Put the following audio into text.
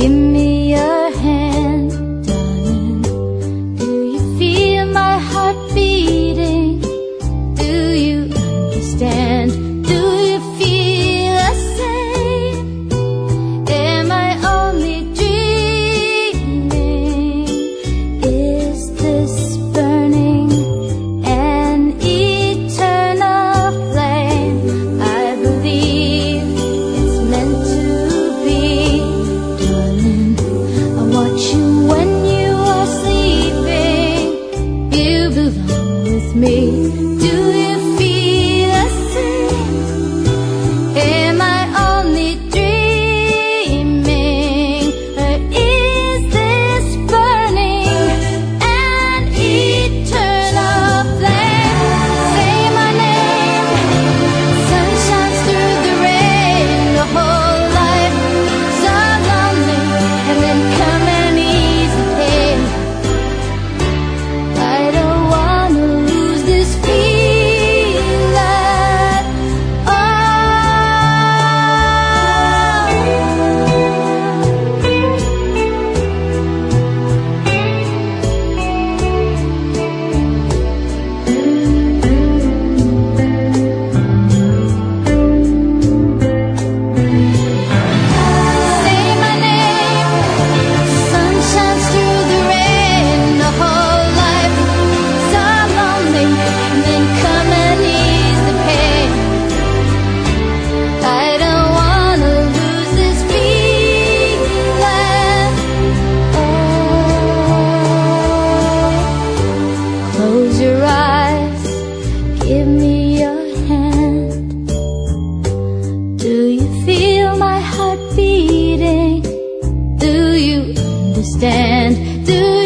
Give me belong with me. Do Do you understand? Do